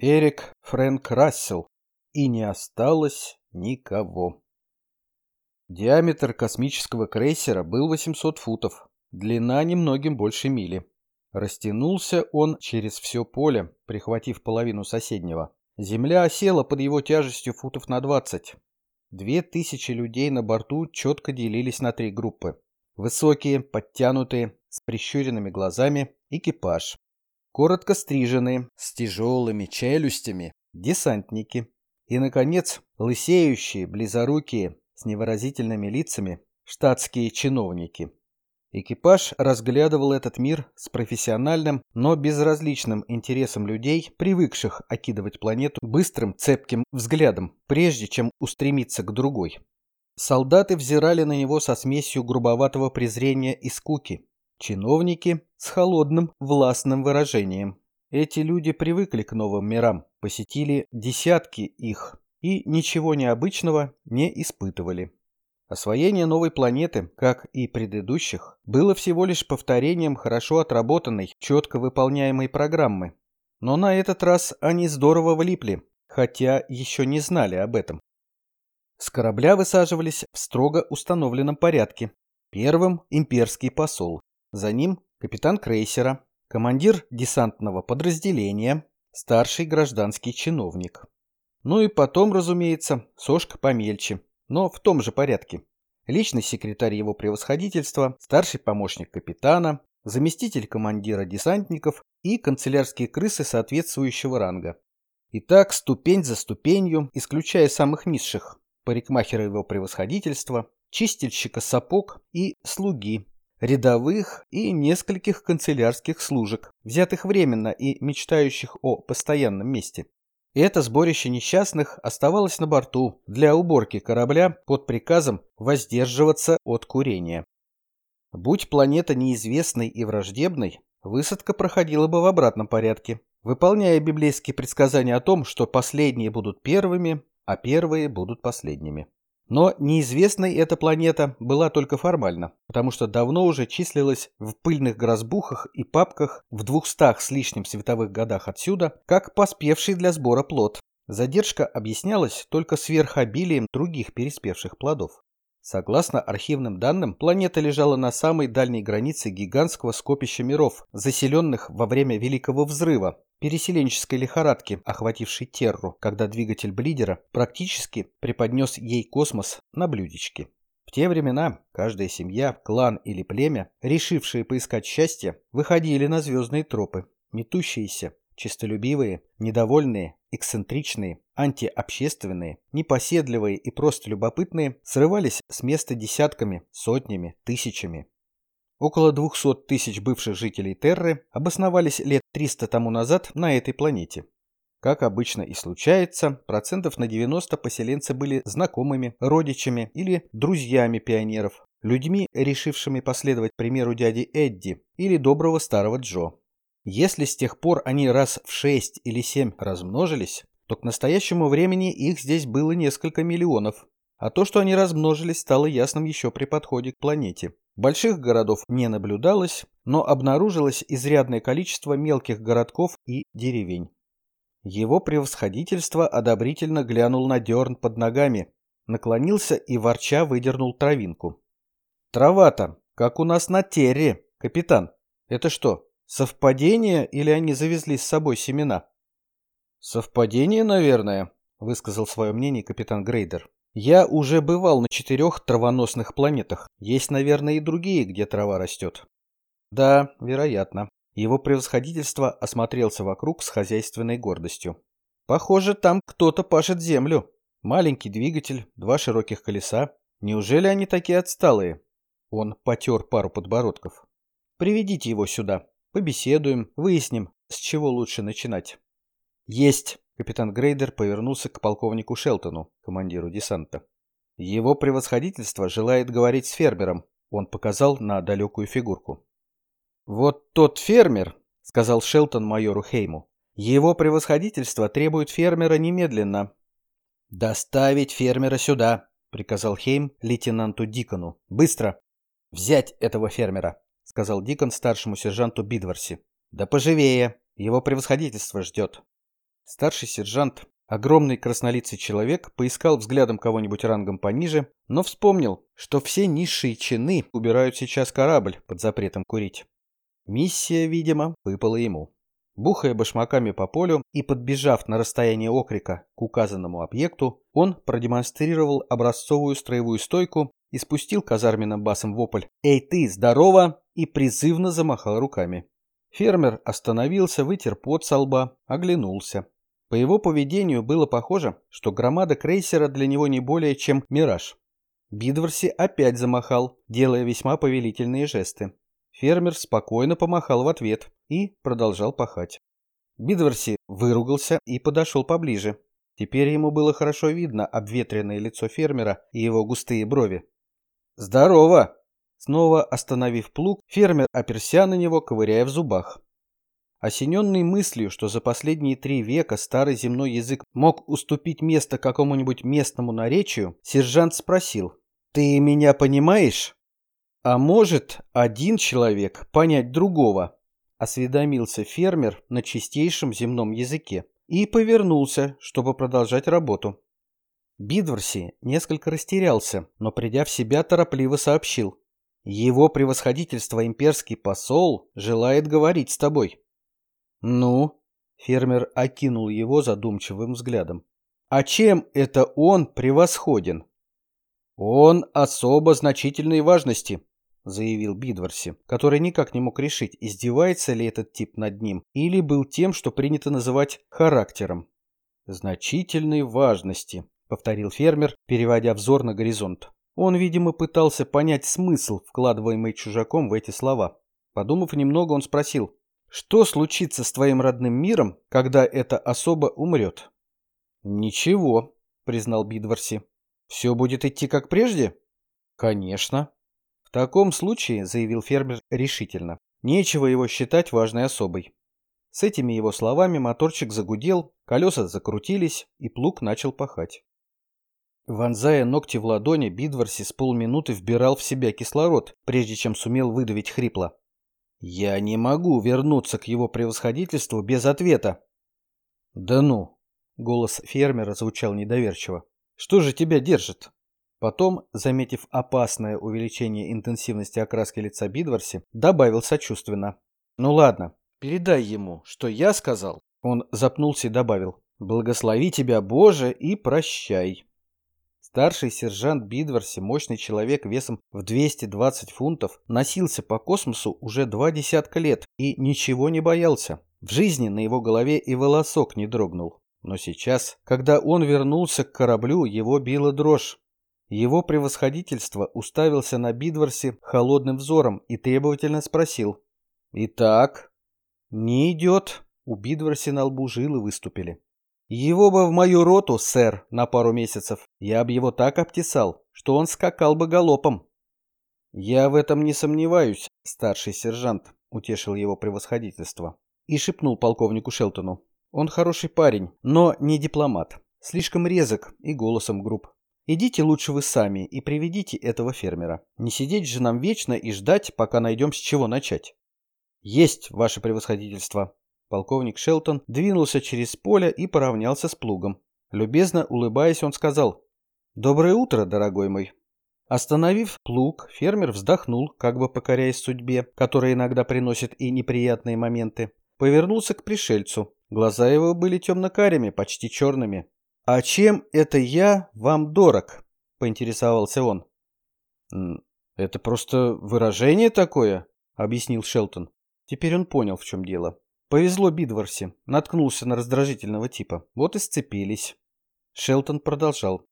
Эрик Фрэнк Рассел. И не осталось никого. Диаметр космического крейсера был 800 футов, длина немногим больше мили. Растянулся он через все поле, прихватив половину соседнего. Земля осела под его тяжестью футов на 20. Две тысячи людей на борту четко делились на три группы. Высокие, подтянутые, с прищуренными глазами, экипаж. Коротко стриженные, с тяжелыми челюстями, десантники. И, наконец, лысеющие, близорукие, с невыразительными лицами, штатские чиновники. Экипаж разглядывал этот мир с профессиональным, но безразличным интересом людей, привыкших окидывать планету быстрым, цепким взглядом, прежде чем устремиться к другой. Солдаты взирали на него со смесью грубоватого презрения и скуки. Чиновники с холодным, властным выражением. Эти люди привыкли к новым мирам, посетили десятки их и ничего необычного не испытывали. Освоение новой планеты, как и предыдущих, было всего лишь повторением хорошо отработанной, четко выполняемой программы. Но на этот раз они здорово влипли, хотя еще не знали об этом. С корабля высаживались в строго установленном порядке. Первым – имперский посол, за ним – капитан крейсера, командир десантного подразделения, старший гражданский чиновник. Ну и потом, разумеется, сошка помельче – но в том же порядке. Личный секретарь его превосходительства, старший помощник капитана, заместитель командира десантников и канцелярские крысы соответствующего ранга. И так ступень за ступенью, исключая самых низших, парикмахера его превосходительства, чистильщика сапог и слуги, рядовых и нескольких канцелярских служек, взятых временно и мечтающих о постоянном месте. Это сборище несчастных оставалось на борту для уборки корабля под приказом воздерживаться от курения. Будь планета неизвестной и враждебной, высадка проходила бы в обратном порядке, выполняя библейские предсказания о том, что последние будут первыми, а первые будут последними. Но неизвестной эта планета была только формально, потому что давно уже числилась в пыльных грозбухах и папках в двухстах с лишним световых годах отсюда, как поспевший для сбора плод. Задержка объяснялась только сверхобилием других переспевших плодов. Согласно архивным данным, планета лежала на самой дальней границе гигантского скопища миров, заселенных во время Великого Взрыва, переселенческой лихорадки, охватившей Терру, когда двигатель Блидера практически преподнес ей космос на блюдечке. В те времена каждая семья, клан или племя, решившие поискать счастье, выходили на звездные тропы, метущиеся, честолюбивые, недовольные, эксцентричные, антиобщественные, непоседливые и просто любопытные срывались с места десятками, сотнями, тысячами. Около 200 тысяч бывших жителей Терры обосновались лет 300 тому назад на этой планете. Как обычно и случается, процентов на 90 поселенцы были знакомыми, родичами или друзьями пионеров, людьми, решившими последовать примеру дяди Эдди или доброго старого Джо. Если с тех пор они раз в шесть или семь размножились, то к настоящему времени их здесь было несколько миллионов. А то, что они размножились, стало ясным еще при подходе к планете. Больших городов не наблюдалось, но обнаружилось изрядное количество мелких городков и деревень. Его превосходительство одобрительно глянул на дерн под ногами, наклонился и ворча выдернул травинку. «Трава-то, как у нас на Терре, капитан. Это что, Совпадение или они завезли с собой семена? Совпадение, наверное, высказал свое мнение капитан Грейдер. Я уже бывал на четырех травоносных планетах. Есть, наверное, и другие, где трава растет. Да, вероятно. Его превосходительство осмотрелся вокруг с хозяйственной гордостью. Похоже, там кто-то пашет землю. Маленький двигатель, два широких колеса. Неужели они такие отсталые? Он потер пару подбородков. Приведите его сюда. Побеседуем, выясним, с чего лучше начинать. Есть. Капитан Грейдер повернулся к полковнику Шелтону, командиру десанта. Его превосходительство желает говорить с фермером. Он показал на далекую фигурку. Вот тот фермер, сказал Шелтон майору Хейму. Его превосходительство требует фермера немедленно. Доставить фермера сюда, приказал Хейм лейтенанту Дикону. Быстро. Взять этого фермера сказал Дикон старшему сержанту Бидварси. Да поживее, его превосходительство ждет. Старший сержант, огромный краснолицый человек, поискал взглядом кого-нибудь рангом пониже, но вспомнил, что все низшие чины убирают сейчас корабль под запретом курить. Миссия, видимо, выпала ему. Бухая башмаками по полю и подбежав на расстояние окрика к указанному объекту, он продемонстрировал образцовую строевую стойку и спустил казарменным басом вопль «Эй ты, здорово!» и призывно замахал руками. Фермер остановился, вытер пот со лба, оглянулся. По его поведению было похоже, что громада крейсера для него не более чем мираж. Бидворси опять замахал, делая весьма повелительные жесты. Фермер спокойно помахал в ответ и продолжал пахать. Бидверси выругался и подошел поближе. Теперь ему было хорошо видно обветренное лицо фермера и его густые брови. «Здорово!» Снова остановив плуг, фермер оперся на него, ковыряя в зубах. Осененный мыслью, что за последние три века старый земной язык мог уступить место какому-нибудь местному наречию, сержант спросил, «Ты меня понимаешь?» «А может один человек понять другого?» – осведомился фермер на чистейшем земном языке и повернулся, чтобы продолжать работу. Бидворси несколько растерялся, но придя в себя, торопливо сообщил. «Его превосходительство имперский посол желает говорить с тобой». «Ну?» – фермер окинул его задумчивым взглядом. «А чем это он превосходен?» «Он особо значительной важности», заявил Бидворси, который никак не мог решить, издевается ли этот тип над ним или был тем, что принято называть характером. «Значительной важности», — повторил фермер, переводя взор на горизонт. Он, видимо, пытался понять смысл, вкладываемый чужаком в эти слова. Подумав немного, он спросил, «Что случится с твоим родным миром, когда эта особа умрет?» «Ничего», — признал Бидворси. «Все будет идти как прежде?» «Конечно», в таком случае, заявил фермер решительно, нечего его считать важной особой. С этими его словами моторчик загудел, колеса закрутились, и плуг начал пахать. Вонзая ногти в ладони, Бидварси с полминуты вбирал в себя кислород, прежде чем сумел выдавить хрипло. «Я не могу вернуться к его превосходительству без ответа». «Да ну!» — голос фермера звучал недоверчиво. «Что же тебя держит?» Потом, заметив опасное увеличение интенсивности окраски лица Бидварси, добавил сочувственно. «Ну ладно, передай ему, что я сказал». Он запнулся и добавил. «Благослови тебя, Боже, и прощай». Старший сержант Бидварси, мощный человек весом в 220 фунтов, носился по космосу уже два десятка лет и ничего не боялся. В жизни на его голове и волосок не дрогнул. Но сейчас, когда он вернулся к кораблю, его била дрожь. Его превосходительство уставился на Бидварсе холодным взором и требовательно спросил. «Итак?» «Не идет». У Бидварси на лбу жилы выступили. «Его бы в мою роту, сэр, на пару месяцев. Я бы его так обтесал, что он скакал бы галопом». «Я в этом не сомневаюсь, старший сержант», — утешил его превосходительство. И шепнул полковнику Шелтону. «Он хороший парень, но не дипломат. Слишком резок и голосом груб. Идите лучше вы сами и приведите этого фермера. Не сидеть же нам вечно и ждать, пока найдем с чего начать. Есть, ваше превосходительство. Полковник Шелтон двинулся через поле и поравнялся с плугом. Любезно улыбаясь, он сказал «Доброе утро, дорогой мой». Остановив плуг, фермер вздохнул, как бы покоряясь судьбе, которая иногда приносит и неприятные моменты. Повернулся к пришельцу. Глаза его были темно-карими, почти черными. «А чем это я вам дорог?» — поинтересовался он. «Это просто выражение такое», — объяснил Шелтон. Теперь он понял, в чем дело. Повезло Бидворси, наткнулся на раздражительного типа. Вот и сцепились. Шелтон продолжал.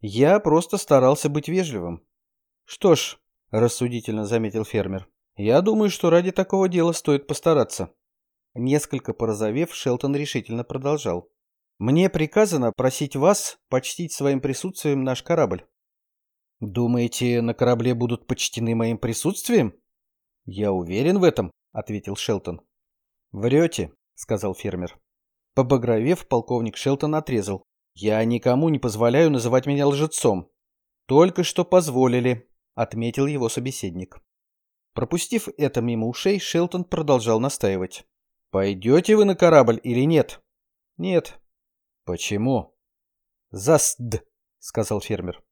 «Я просто старался быть вежливым». «Что ж», — рассудительно заметил фермер, — «я думаю, что ради такого дела стоит постараться». Несколько порозовев, Шелтон решительно продолжал. Мне приказано просить вас почтить своим присутствием наш корабль. Думаете, на корабле будут почтены моим присутствием? Я уверен в этом, ответил Шелтон. Врете, сказал фермер. Побагровев, полковник Шелтон отрезал. Я никому не позволяю называть меня лжецом. Только что позволили, отметил его собеседник. Пропустив это мимо ушей, Шелтон продолжал настаивать. «Пойдете вы на корабль или нет?» «Нет», Почему? Засд, сказал фермер.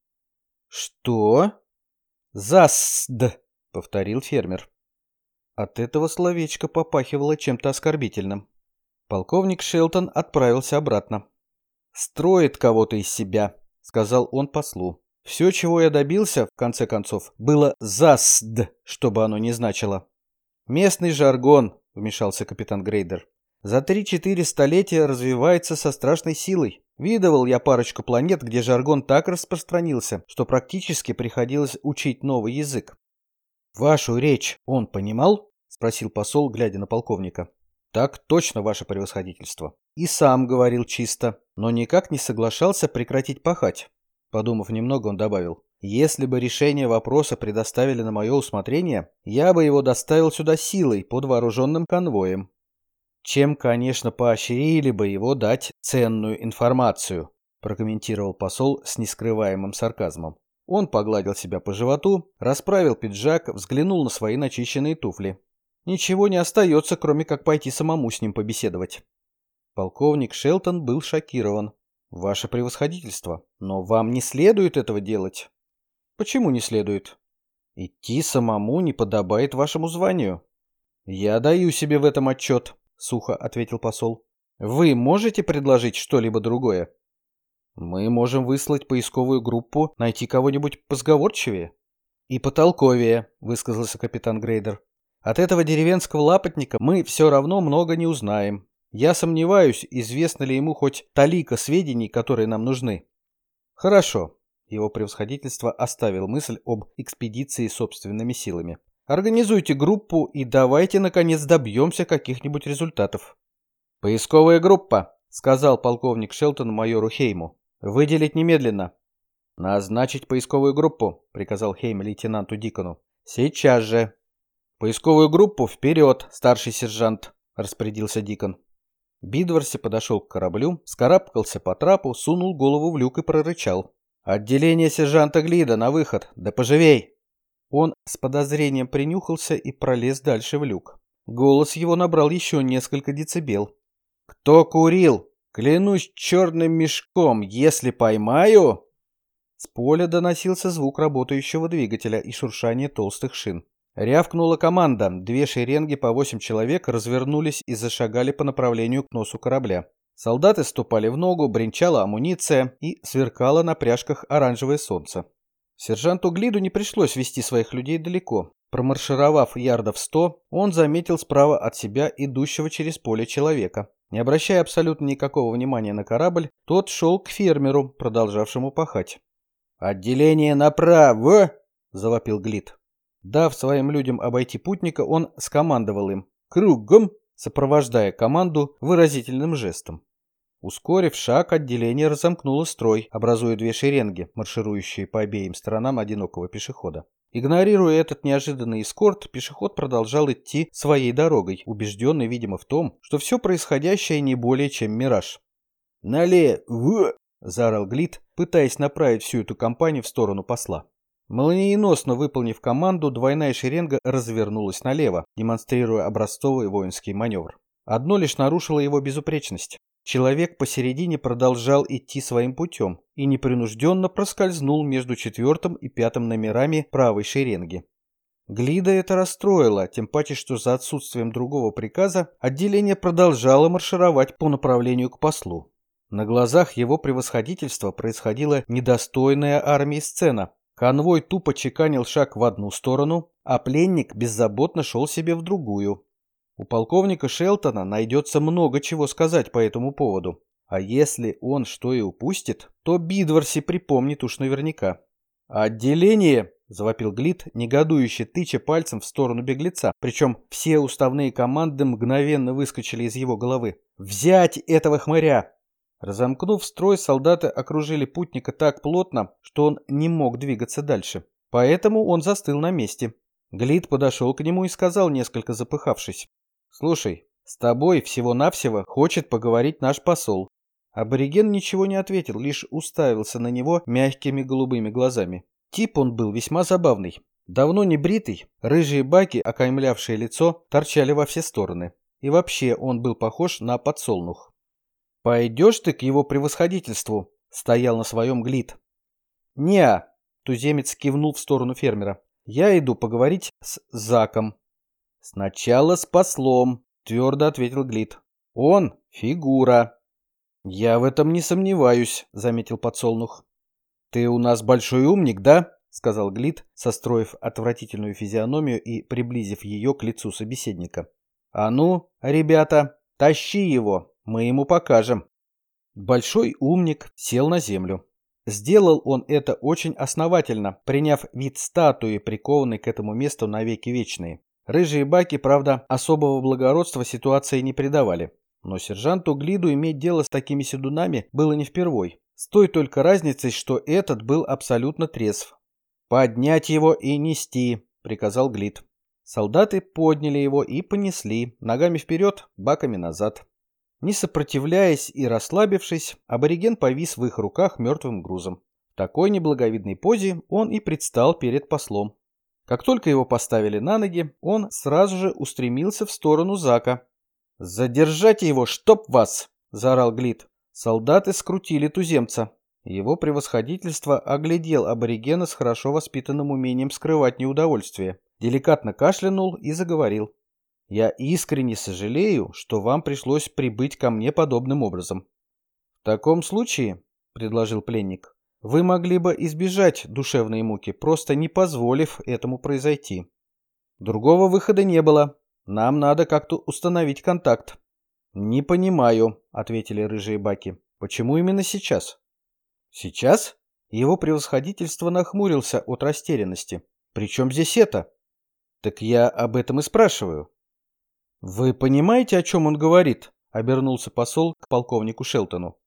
Что? Засд, повторил фермер. От этого словечко попахивало чем-то оскорбительным. Полковник Шелтон отправился обратно. «Строит кого-то из себя», — сказал он послу. «Все, чего я добился, в конце концов, было «засд», чтобы оно не значило. «Местный жаргон», — вмешался капитан Грейдер. «За три-четыре столетия развивается со страшной силой. Видывал я парочку планет, где жаргон так распространился, что практически приходилось учить новый язык». «Вашу речь он понимал?» — спросил посол, глядя на полковника. «Так точно, ваше превосходительство». И сам говорил чисто, но никак не соглашался прекратить пахать. Подумав немного, он добавил. Если бы решение вопроса предоставили на мое усмотрение, я бы его доставил сюда силой под вооруженным конвоем. Чем, конечно, поощрили бы его дать ценную информацию, прокомментировал посол с нескрываемым сарказмом. Он погладил себя по животу, расправил пиджак, взглянул на свои начищенные туфли. Ничего не остается, кроме как пойти самому с ним побеседовать. Полковник Шелтон был шокирован. «Ваше превосходительство, но вам не следует этого делать». Почему не следует? Идти самому не подобает вашему званию. Я даю себе в этом отчет, сухо ответил посол. Вы можете предложить что-либо другое? Мы можем выслать поисковую группу, найти кого-нибудь позговорчивее. И потолковее, высказался капитан Грейдер. От этого деревенского лапотника мы все равно много не узнаем. Я сомневаюсь, известно ли ему хоть талика сведений, которые нам нужны. Хорошо, его превосходительство оставил мысль об экспедиции собственными силами. Организуйте группу и давайте, наконец, добьемся каких-нибудь результатов. «Поисковая группа», — сказал полковник Шелтон майору Хейму. «Выделить немедленно». «Назначить поисковую группу», — приказал Хейм лейтенанту Дикону. «Сейчас же». «Поисковую группу вперед, старший сержант», — распорядился Дикон. Бидворси подошел к кораблю, скарабкался по трапу, сунул голову в люк и прорычал. «Отделение сержанта Глида, на выход! Да поживей!» Он с подозрением принюхался и пролез дальше в люк. Голос его набрал еще несколько децибел. «Кто курил? Клянусь черным мешком, если поймаю...» С поля доносился звук работающего двигателя и шуршание толстых шин. Рявкнула команда. Две шеренги по восемь человек развернулись и зашагали по направлению к носу корабля. Солдаты ступали в ногу, бренчала амуниция и сверкало на пряжках оранжевое солнце. Сержанту Глиду не пришлось вести своих людей далеко. Промаршировав ярдов сто, он заметил справа от себя идущего через поле человека. Не обращая абсолютно никакого внимания на корабль, тот шел к фермеру, продолжавшему пахать. «Отделение направо!» – завопил Глид. Дав своим людям обойти путника, он скомандовал им «Кругом!» сопровождая команду выразительным жестом. Ускорив шаг, отделение разомкнуло строй, образуя две шеренги, марширующие по обеим сторонам одинокого пешехода. Игнорируя этот неожиданный эскорт, пешеход продолжал идти своей дорогой, убежденный, видимо, в том, что все происходящее не более чем мираж. «Налево!» – заорал Глит, пытаясь направить всю эту компанию в сторону посла. Молниеносно выполнив команду, двойная шеренга развернулась налево, демонстрируя образцовый воинский маневр. Одно лишь нарушило его безупречность. Человек посередине продолжал идти своим путем и непринужденно проскользнул между четвертым и пятым номерами правой шеренги. Глида это расстроило, тем паче, что за отсутствием другого приказа отделение продолжало маршировать по направлению к послу. На глазах его превосходительства происходила недостойная армии сцена. Конвой тупо чеканил шаг в одну сторону, а пленник беззаботно шел себе в другую. У полковника Шелтона найдется много чего сказать по этому поводу. А если он что и упустит, то Бидворси припомнит уж наверняка. «Отделение!» – завопил Глит, негодующе тыча пальцем в сторону беглеца, причем все уставные команды мгновенно выскочили из его головы. «Взять этого хмыря!» Разомкнув строй, солдаты окружили путника так плотно, что он не мог двигаться дальше. Поэтому он застыл на месте. Глит подошел к нему и сказал, несколько запыхавшись. «Слушай, с тобой всего-навсего хочет поговорить наш посол». Абориген ничего не ответил, лишь уставился на него мягкими голубыми глазами. Тип он был весьма забавный. Давно не бритый, рыжие баки, окаймлявшие лицо, торчали во все стороны. И вообще он был похож на подсолнух. «Пойдешь ты к его превосходительству?» — стоял на своем глид. «Не-а», туземец кивнул в сторону фермера. «Я иду поговорить с Заком». «Сначала с послом», — твердо ответил Глит. «Он — фигура». «Я в этом не сомневаюсь», — заметил подсолнух. «Ты у нас большой умник, да?» — сказал Глит, состроив отвратительную физиономию и приблизив ее к лицу собеседника. «А ну, ребята, тащи его, мы ему покажем». Большой умник сел на землю. Сделал он это очень основательно, приняв вид статуи, прикованной к этому месту навеки вечные. Рыжие баки, правда, особого благородства ситуации не придавали. Но сержанту Глиду иметь дело с такими седунами было не впервой. С той только разницей, что этот был абсолютно трезв. «Поднять его и нести», — приказал Глид. Солдаты подняли его и понесли, ногами вперед, баками назад. Не сопротивляясь и расслабившись, абориген повис в их руках мертвым грузом. В такой неблаговидной позе он и предстал перед послом. Как только его поставили на ноги, он сразу же устремился в сторону Зака. «Задержайте его, чтоб вас!» – заорал Глит. Солдаты скрутили туземца. Его превосходительство оглядел аборигена с хорошо воспитанным умением скрывать неудовольствие деликатно кашлянул и заговорил. «Я искренне сожалею, что вам пришлось прибыть ко мне подобным образом». «В таком случае», — предложил пленник, — «вы могли бы избежать душевной муки, просто не позволив этому произойти. Другого выхода не было. Нам надо как-то установить контакт». «Не понимаю», — ответили рыжие баки. «Почему именно сейчас?» «Сейчас?» Его превосходительство нахмурился от растерянности. «При чем здесь это?» Так я об этом и спрашиваю. Вы понимаете, о чем он говорит? Обернулся посол к полковнику Шелтону.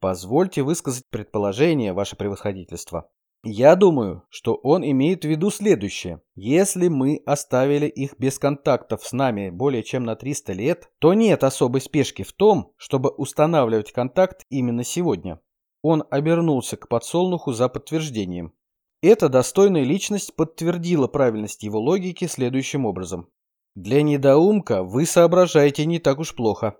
Позвольте высказать предположение, ваше превосходительство. Я думаю, что он имеет в виду следующее. Если мы оставили их без контактов с нами более чем на 300 лет, то нет особой спешки в том, чтобы устанавливать контакт именно сегодня. Он обернулся к подсолнуху за подтверждением. Эта достойная личность подтвердила правильность его логики следующим образом. Для недоумка вы соображаете не так уж плохо.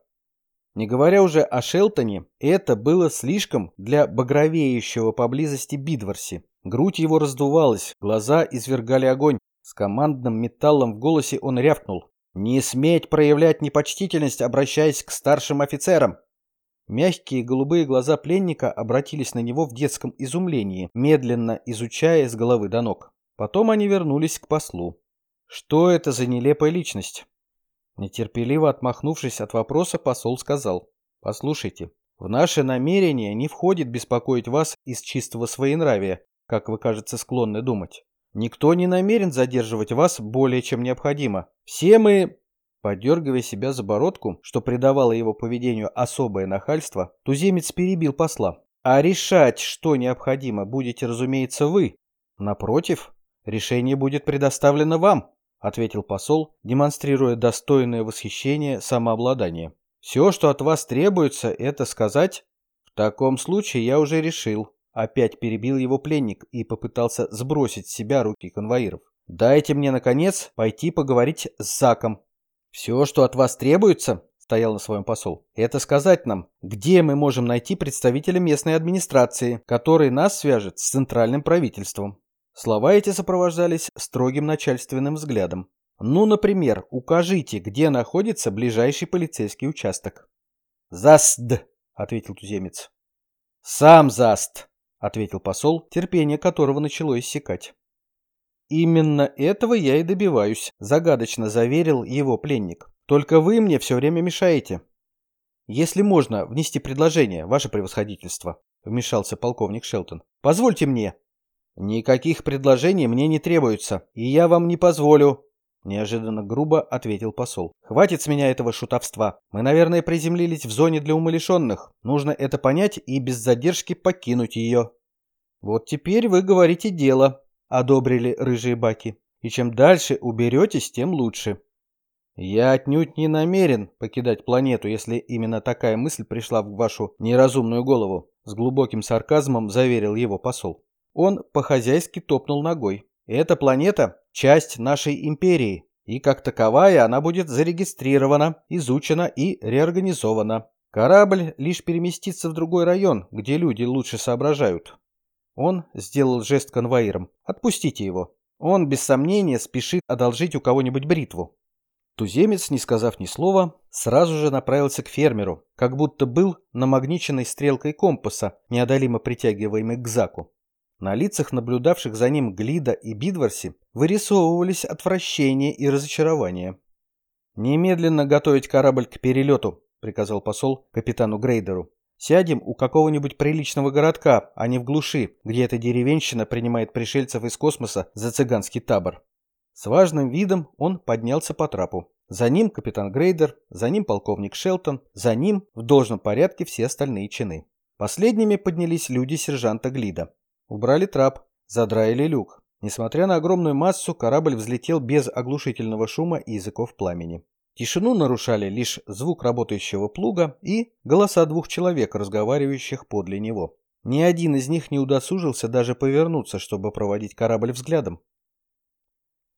Не говоря уже о Шелтоне, это было слишком для багровеющего поблизости Бидварси. Грудь его раздувалась, глаза извергали огонь. С командным металлом в голосе он рявкнул. «Не сметь проявлять непочтительность, обращаясь к старшим офицерам!» Мягкие голубые глаза пленника обратились на него в детском изумлении, медленно изучая с головы до ног. Потом они вернулись к послу. Что это за нелепая личность? Нетерпеливо отмахнувшись от вопроса, посол сказал. «Послушайте, в наше намерение не входит беспокоить вас из чистого своенравия, как вы, кажется, склонны думать. Никто не намерен задерживать вас более чем необходимо. Все мы Подергивая себя за бородку, что придавало его поведению особое нахальство, туземец перебил посла. «А решать, что необходимо, будете, разумеется, вы. Напротив, решение будет предоставлено вам», ответил посол, демонстрируя достойное восхищение самообладание. «Все, что от вас требуется, это сказать...» «В таком случае я уже решил», Опять перебил его пленник и попытался сбросить с себя руки конвоиров. «Дайте мне, наконец, пойти поговорить с Заком. «Все, что от вас требуется, — стоял на своем посол, — это сказать нам, где мы можем найти представителя местной администрации, который нас свяжет с центральным правительством». Слова эти сопровождались строгим начальственным взглядом. «Ну, например, укажите, где находится ближайший полицейский участок». «Заст!» — ответил туземец. «Сам заст!» — ответил посол, терпение которого начало иссякать. «Именно этого я и добиваюсь», – загадочно заверил его пленник. «Только вы мне все время мешаете». «Если можно внести предложение, ваше превосходительство», – вмешался полковник Шелтон. «Позвольте мне». «Никаких предложений мне не требуется, и я вам не позволю», – неожиданно грубо ответил посол. «Хватит с меня этого шутовства. Мы, наверное, приземлились в зоне для умалишенных. Нужно это понять и без задержки покинуть ее». «Вот теперь вы говорите дело», одобрили рыжие баки. И чем дальше уберетесь, тем лучше. Я отнюдь не намерен покидать планету, если именно такая мысль пришла в вашу неразумную голову, с глубоким сарказмом заверил его посол. Он по-хозяйски топнул ногой. Эта планета – часть нашей империи, и как таковая она будет зарегистрирована, изучена и реорганизована. Корабль лишь переместится в другой район, где люди лучше соображают. Он сделал жест конвоирам. «Отпустите его. Он, без сомнения, спешит одолжить у кого-нибудь бритву». Туземец, не сказав ни слова, сразу же направился к фермеру, как будто был намагниченной стрелкой компаса, неодолимо притягиваемой к Заку. На лицах наблюдавших за ним Глида и Бидварси вырисовывались отвращение и разочарование. «Немедленно готовить корабль к перелету», — приказал посол капитану Грейдеру. «Сядем у какого-нибудь приличного городка, а не в глуши, где эта деревенщина принимает пришельцев из космоса за цыганский табор». С важным видом он поднялся по трапу. За ним капитан Грейдер, за ним полковник Шелтон, за ним в должном порядке все остальные чины. Последними поднялись люди сержанта Глида. Убрали трап, задраили люк. Несмотря на огромную массу, корабль взлетел без оглушительного шума и языков пламени. Тишину нарушали лишь звук работающего плуга и голоса двух человек, разговаривающих подле него. Ни один из них не удосужился даже повернуться, чтобы проводить корабль взглядом.